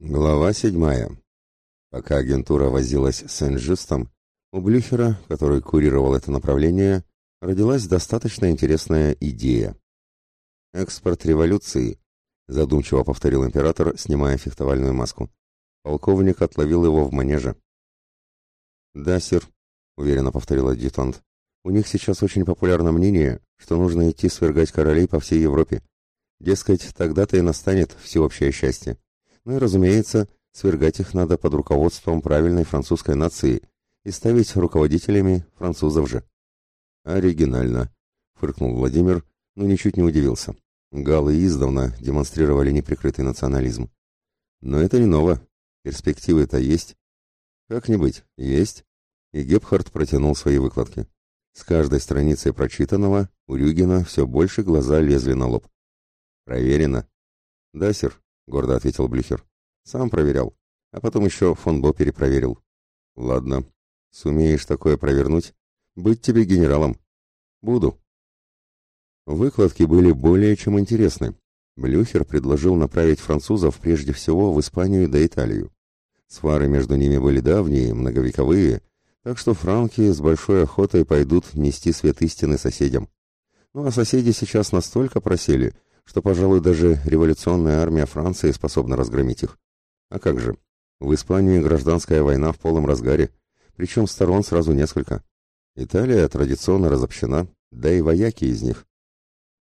Глава седьмая. Пока агентура возилась с Энджистом, у Блюхера, который курировал это направление, родилась достаточно интересная идея. «Экспорт революции», — задумчиво повторил император, снимая фехтовальную маску. Полковник отловил его в манеже. «Да, сир», — уверенно повторил адъютант. «У них сейчас очень популярно мнение, что нужно идти свергать королей по всей Европе. Дескать, тогда-то и настанет всеобщее счастье. Ну и, разумеется, свергать их надо под руководством правильной французской нации и ставить руководителями французов же. Оригинально, фыркнул Владимир, но ничуть не удивился. Галлы издавна демонстрировали неприкрытый национализм. Но это не ново. Перспективы-то есть. Как не быть, есть. И Гепхард протянул свои выкладки. С каждой страницей прочитанного у Рюгина все больше глаза лезли на лоб. Проверено. Да, сэр, гордо ответил Блюхер. Сам проверял, а потом еще фон Бо перепроверил. Ладно, сумеешь такое провернуть, быть тебе генералом. Буду. Выкладки были более чем интересны. Блюхер предложил направить французов прежде всего в Испанию да Италию. Свары между ними были давние, многовековые, так что франки с большой охотой пойдут нести свет истины соседям. Ну а соседи сейчас настолько просели, что, пожалуй, даже революционная армия Франции способна разгромить их. А как же? В Испании гражданская война в полном разгаре, причем сторон сразу несколько. Италия традиционно разобщена, да и вояки из них.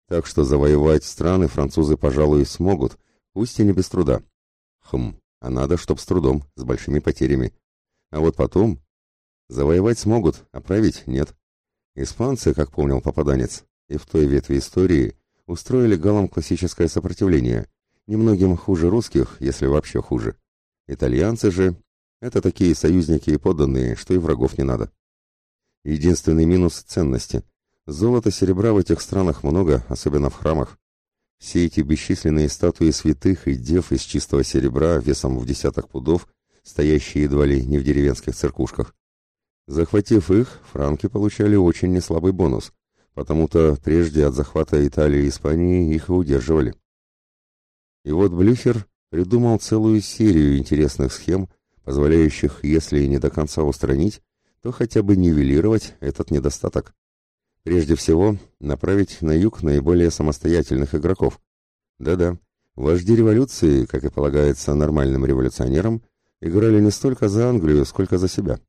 Так что завоевать страны французы, пожалуй, смогут, пусть и не без труда. Хм, а надо, чтоб с трудом, с большими потерями. А вот потом... Завоевать смогут, а править нет. Испанцы, как помнил попаданец, и в той ветви истории устроили галам классическое сопротивление, немногим хуже русских, если вообще хуже. Итальянцы же — это такие союзники и подданные, что и врагов не надо. Единственный минус — ценности. Золота, серебра в этих странах много, особенно в храмах. Все эти бесчисленные статуи святых и дев из чистого серебра весом в десяток пудов, стоящие едва ли не в деревенских церквушках. Захватив их, франки получали очень неслабый бонус, потому-то прежде от захвата Италии и Испании их и удерживали. И вот Блюхер придумал целую серию интересных схем, позволяющих, если не до конца устранить, то хотя бы нивелировать этот недостаток. Прежде всего, направить на юг наиболее самостоятельных игроков. Да-да, вожди революции, как и полагается нормальным революционерам, играли не столько за Англию, сколько за себя.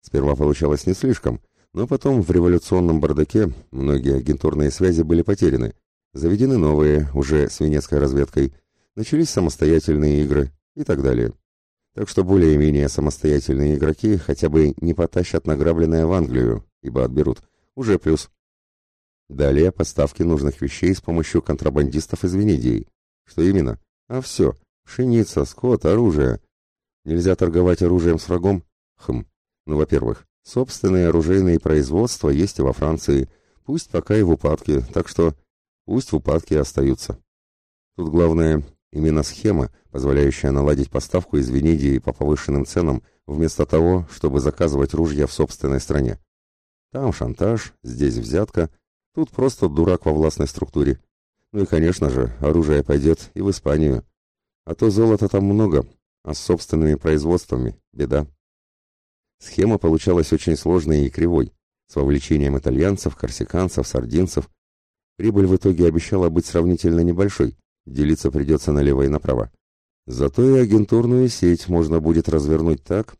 Сперва получалось не слишком – но потом в революционном бардаке многие агентурные связи были потеряны, заведены новые, уже с венецкой разведкой, начались самостоятельные игры и так далее. Так что более-менее самостоятельные игроки хотя бы не потащат награбленное в Англию, ибо отберут. Уже плюс. Далее поставки нужных вещей с помощью контрабандистов из Венедии. Что именно? А все. Пшеница, скот, оружие. Нельзя торговать оружием с врагом? Хм. Ну, во-первых, Собственные оружейные производства есть и во Франции, пусть пока и в упадке, так что пусть в упадке остаются. Тут главное именно схема, позволяющая наладить поставку из Венедии по повышенным ценам, вместо того, чтобы заказывать ружья в собственной стране. Там шантаж, здесь взятка, тут просто дурак во властной структуре. Ну и, конечно же, оружие пойдет и в Испанию. А то золота там много, а с собственными производствами беда. Схема получалась очень сложной и кривой, с вовлечением итальянцев, корсиканцев, сардинцев. Прибыль в итоге обещала быть сравнительно небольшой, делиться придется налево и направо. Зато и агентурную сеть можно будет развернуть так,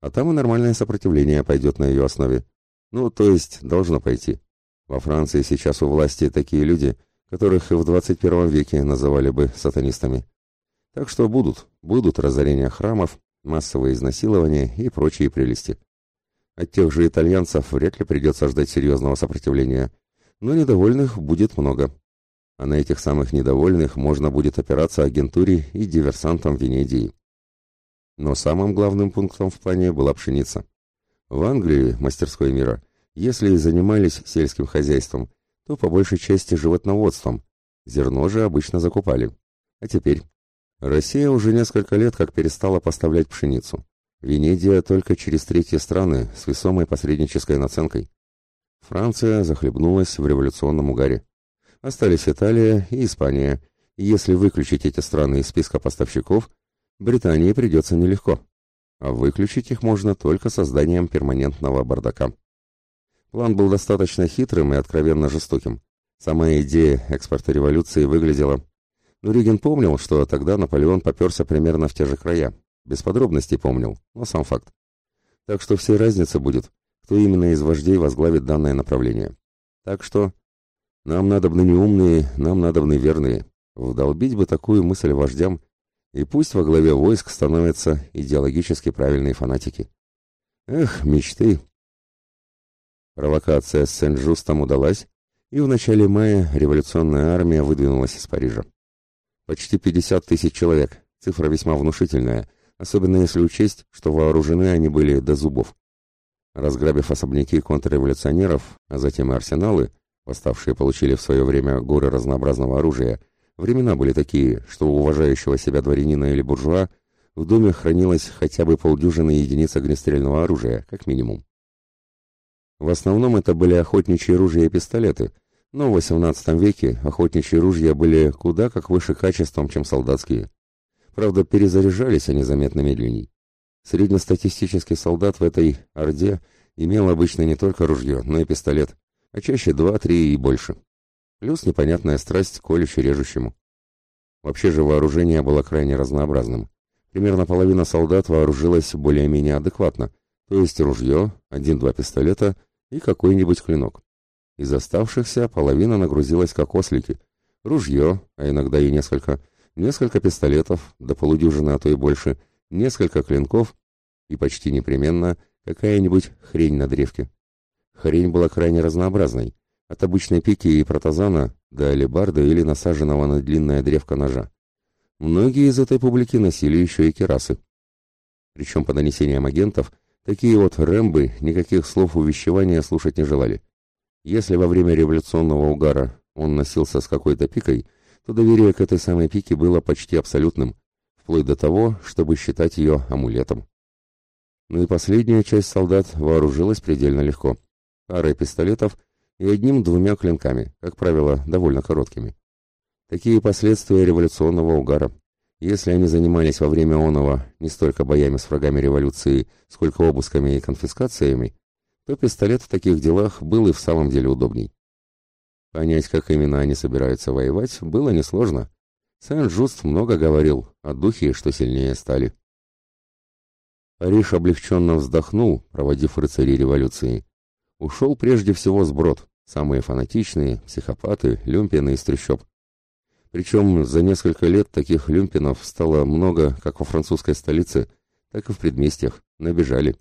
а там и нормальное сопротивление пойдет на ее основе. Ну, то есть, должно пойти. Во Франции сейчас у власти такие люди, которых и в 21 веке называли бы сатанистами. Так что будут, будут разорения храмов, массовые изнасилования и прочие прелести. От тех же итальянцев вряд ли придется ждать серьезного сопротивления, но недовольных будет много. А на этих самых недовольных можно будет опираться агентуре и диверсантам Венедии. Но самым главным пунктом в плане была пшеница. В Англии, мастерской мира, если и занимались сельским хозяйством, то по большей части животноводством. Зерно же обычно закупали. А теперь Россия уже несколько лет как перестала поставлять пшеницу. Венедия только через третьи страны с весомой посреднической наценкой. Франция захлебнулась в революционном угаре. Остались Италия и Испания. Если выключить эти страны из списка поставщиков, Британии придется нелегко, а выключить их можно только созданием перманентного бардака. План был достаточно хитрым и откровенно жестоким. Сама идея экспорта революции выглядела... Но Реген помнил, что тогда Наполеон поперся примерно в те же края. Без подробностей помнил, но сам факт. Так что всей разница будет, кто именно из вождей возглавит данное направление. Так что нам надобны не умные, нам надобны верные. Вдолбить бы такую мысль вождям, и пусть во главе войск становятся идеологически правильные фанатики. Эх, мечты, Провокация с Сен-Жустом удалась, и в начале мая революционная армия выдвинулась из Парижа. Почти 50 тысяч человек, цифра весьма внушительная, особенно если учесть, что вооружены они были до зубов. Разграбив особняки контрреволюционеров, а затем и арсеналы, восставшие получили в свое время горы разнообразного оружия, времена были такие, что у уважающего себя дворянина или буржуа в доме хранилось хотя бы полдюжины единиц огнестрельного оружия, как минимум. В основном это были охотничьи ружья и пистолеты, но в XVIII веке охотничьи ружья были куда как выше качеством, чем солдатские. Правда, перезаряжались они заметно медленней. Среднестатистический солдат в этой орде имел обычно не только ружье, но и пистолет, а чаще два, три и больше. Плюс непонятная страсть к колюще-режущему. Вообще же вооружение было крайне разнообразным. Примерно половина солдат вооружилась более-менее адекватно, то есть ружье, один-два пистолета и какой-нибудь клинок. Из оставшихся половина нагрузилась как ослики. Ружье, а иногда и несколько, несколько пистолетов, до полудюжины, а то и больше, несколько клинков и почти непременно какая-нибудь хрень на древке. Хрень была крайне разнообразной, от обычной пики и протазана до алебарды или насаженного на длинное древко ножа. Многие из этой публики носили еще и керасы. Причем по донесениям агентов – Такие вот рэмбы никаких слов увещевания слушать не желали. Если во время революционного угара он носился с какой-то пикой, то доверие к этой самой пике было почти абсолютным, вплоть до того, чтобы считать ее амулетом. Ну и последняя часть солдат вооружилась предельно легко. Парой пистолетов и одним-двумя клинками, как правило, довольно короткими. Такие последствия революционного угара. Если они занимались во время оного не столько боями с врагами революции, сколько обысками и конфискациями, то пистолет в таких делах был и в самом деле удобней. Понять, как именно они собираются воевать, было несложно. Сен-Жуст много говорил о духе, что сильнее стали. Париж облегченно вздохнул, проводив рыцарей революции. Ушел прежде всего сброд, самые фанатичные, психопаты, люмпины из трещоб. Причем за несколько лет таких люмпинов стало много как во французской столице, так и в предместьях, набежали.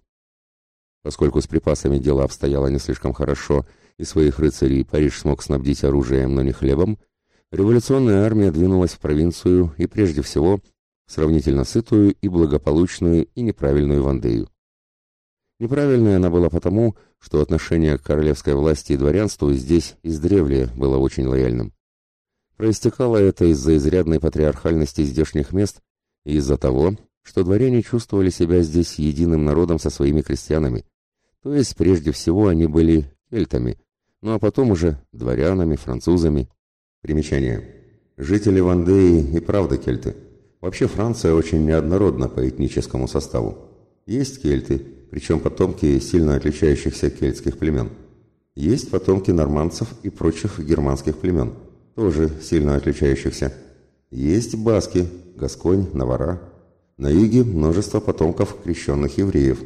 Поскольку с припасами дело обстояло не слишком хорошо, и своих рыцарей Париж смог снабдить оружием, но не хлебом, революционная армия двинулась в провинцию и прежде всего в сравнительно сытую и благополучную и неправильную Вандею. Неправильная она была потому, что отношение к королевской власти и дворянству здесь издревле было очень лояльным. Проистекало это из-за изрядной патриархальности здешних мест и из-за того, что дворяне чувствовали себя здесь единым народом со своими крестьянами. То есть, прежде всего, они были кельтами, ну а потом уже дворянами, французами. Примечание. Жители Вандеи и правда кельты. Вообще Франция очень неоднородна по этническому составу. Есть кельты, причем потомки сильно отличающихся кельтских племен. Есть потомки нормандцев и прочих германских племен – тоже сильно отличающихся. Есть баски, гасконь, навара. На юге множество потомков крещенных евреев.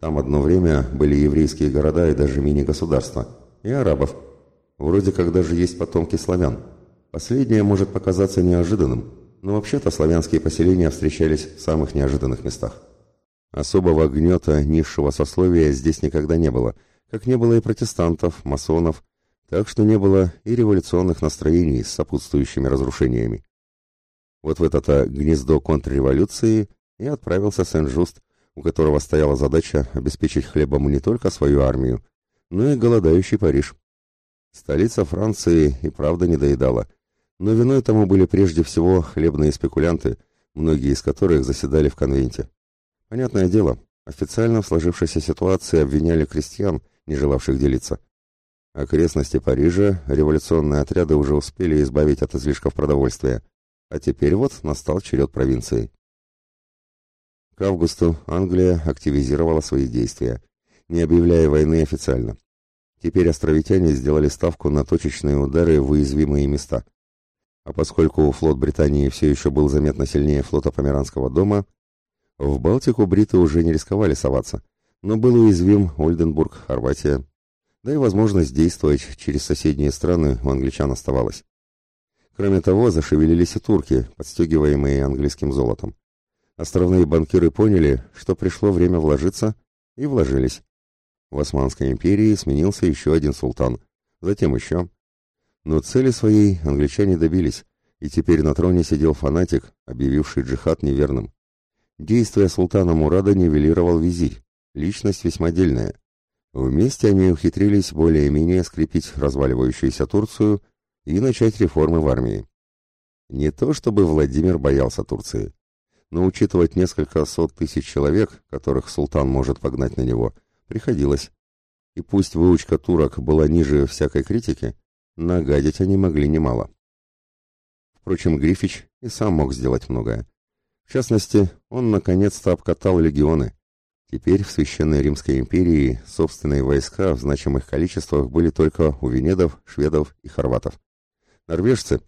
Там одно время были еврейские города и даже мини-государства. И арабов. Вроде как даже есть потомки славян. Последнее может показаться неожиданным, но вообще-то славянские поселения встречались в самых неожиданных местах. Особого гнета низшего сословия здесь никогда не было, как не было и протестантов, масонов, так что не было и революционных настроений с сопутствующими разрушениями. Вот в это-то гнездо контрреволюции и отправился Сен-Жуст, у которого стояла задача обеспечить хлебом не только свою армию, но и голодающий Париж. Столица Франции и правда не доедала, но виной тому были прежде всего хлебные спекулянты, многие из которых заседали в конвенте. Понятное дело, официально в сложившейся ситуации обвиняли крестьян, не желавших делиться. Окрестности Парижа революционные отряды уже успели избавить от излишков продовольствия, а теперь вот настал черед провинции. К августу Англия активизировала свои действия, не объявляя войны официально. Теперь островитяне сделали ставку на точечные удары в уязвимые места. А поскольку флот Британии все еще был заметно сильнее флота Померанского дома, в Балтику бриты уже не рисковали соваться, но был уязвим Ольденбург, Хорватия. Да и возможность действовать через соседние страны у англичан оставалась. Кроме того, зашевелились и турки, подстегиваемые английским золотом. Островные банкиры поняли, что пришло время вложиться, и вложились. В Османской империи сменился еще один султан, затем еще. Но цели своей англичане добились, и теперь на троне сидел фанатик, объявивший джихад неверным. Действия султана Мурада нивелировал визирь, личность весьма дельная. Вместе они ухитрились более-менее скрепить разваливающуюся Турцию и начать реформы в армии. Не то чтобы Владимир боялся Турции, но учитывать несколько сот тысяч человек, которых султан может погнать на него, приходилось. И пусть выучка турок была ниже всякой критики, нагадить они могли немало. Впрочем, Грифич и сам мог сделать многое. В частности, он наконец-то обкатал легионы. Теперь в Священной Римской империи собственные войска в значимых количествах были только у венедов, шведов и хорватов. Норвежцы.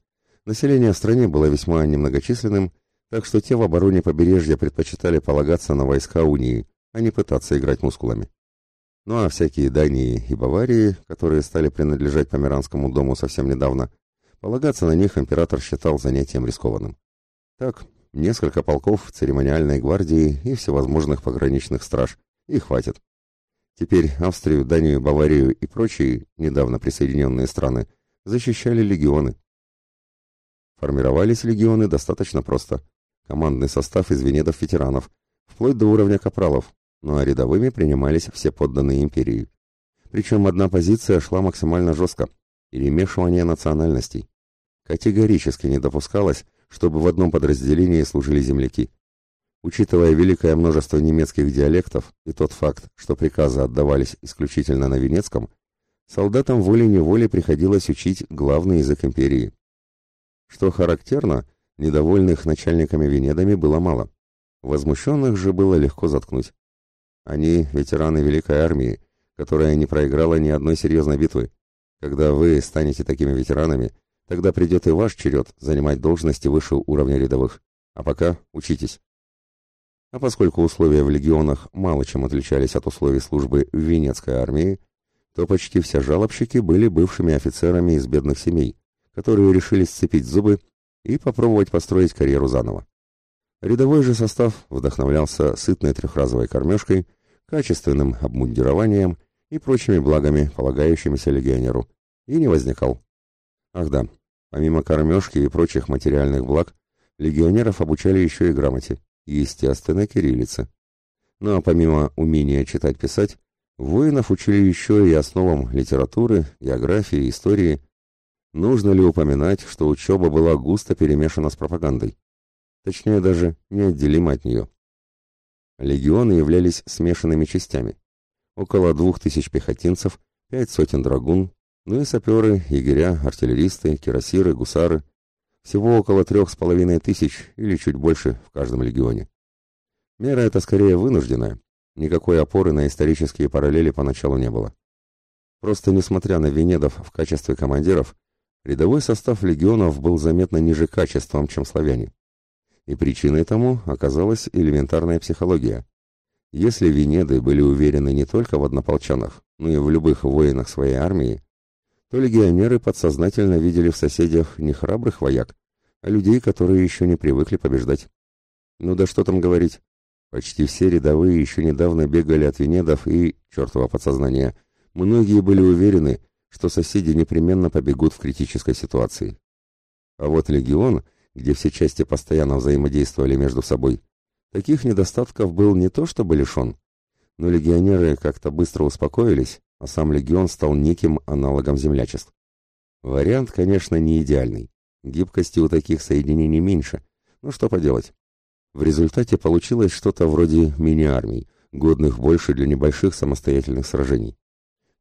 Население в стране было весьма немногочисленным, так что те в обороне побережья предпочитали полагаться на войска унии, а не пытаться играть мускулами. Ну а всякие Дании и Баварии, которые стали принадлежать Померанскому дому совсем недавно, полагаться на них император считал занятием рискованным. Так, несколько полков церемониальной гвардии и всевозможных пограничных страж, и хватит. Теперь Австрию, Данию, Баварию и прочие, недавно присоединенные страны, защищали легионы. Формировались легионы достаточно просто. Командный состав из венедов-ветеранов, вплоть до уровня капралов, ну а рядовыми принимались все подданные империи. Причем одна позиция шла максимально жестко – перемешивание национальностей. Категорически не допускалось, чтобы в одном подразделении служили земляки. Учитывая великое множество немецких диалектов и тот факт, что приказы отдавались исключительно на венецком, солдатам волей-неволей приходилось учить главный язык империи. Что характерно, недовольных начальниками Венедами было мало. Возмущенных же было легко заткнуть. Они – ветераны Великой Армии, которая не проиграла ни одной серьезной битвы. Когда вы станете такими ветеранами, тогда придет и ваш черед занимать должности выше уровня рядовых. А пока учитесь. А поскольку условия в легионах мало чем отличались от условий службы в Венецкой армии, то почти все жалобщики были бывшими офицерами из бедных семей, которые решили сцепить зубы и попробовать построить карьеру заново. Рядовой же состав вдохновлялся сытной трехразовой кормежкой качественным обмундированием и прочими благами, полагающимися легионеру, и не возникал. Ах да, помимо кормежки и прочих материальных благ, легионеров обучали еще и грамоте, естественно, кириллице. Ну а помимо умения читать-писать, воинов учили еще и основам литературы, географии, истории. Нужно ли упоминать, что учеба была густо перемешана с пропагандой? Точнее, даже неотделима от нее. Легионы являлись смешанными частями. Около двух тысяч пехотинцев, пять сотен драгун, ну и саперы, егеря, артиллеристы, кирасиры, гусары. Всего около трех с половиной тысяч или чуть больше в каждом легионе. Мера эта скорее вынужденная. Никакой опоры на исторические параллели поначалу не было. Просто несмотря на Венедов в качестве командиров, рядовой состав легионов был заметно ниже качеством, чем славяне. И причиной тому оказалась элементарная психология. Если Венеды были уверены не только в однополчанах, но и в любых воинах своей армии, то легионеры подсознательно видели в соседях не храбрых вояк, а людей, которые еще не привыкли побеждать. Ну да что там говорить. Почти все рядовые еще недавно бегали от Венедов и, чертово подсознание, многие были уверены, что соседи непременно побегут в критической ситуации. А вот легион — где все части постоянно взаимодействовали между собой, таких недостатков был не то чтобы лишен, но легионеры как-то быстро успокоились, а сам легион стал неким аналогом землячеств. Вариант, конечно, не идеальный. Гибкости у таких соединений меньше, но что поделать. В результате получилось что-то вроде мини-армий, годных больше для небольших самостоятельных сражений.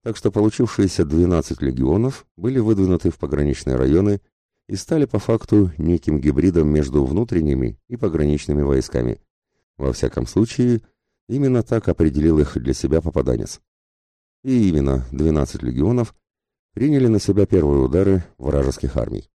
Так что получившиеся 12 легионов были выдвинуты в пограничные районы и стали по факту неким гибридом между внутренними и пограничными войсками, Во всяком случае, именно так определил их для себя попаданец. И именно 12 легионов приняли на себя первые удары вражеских армий.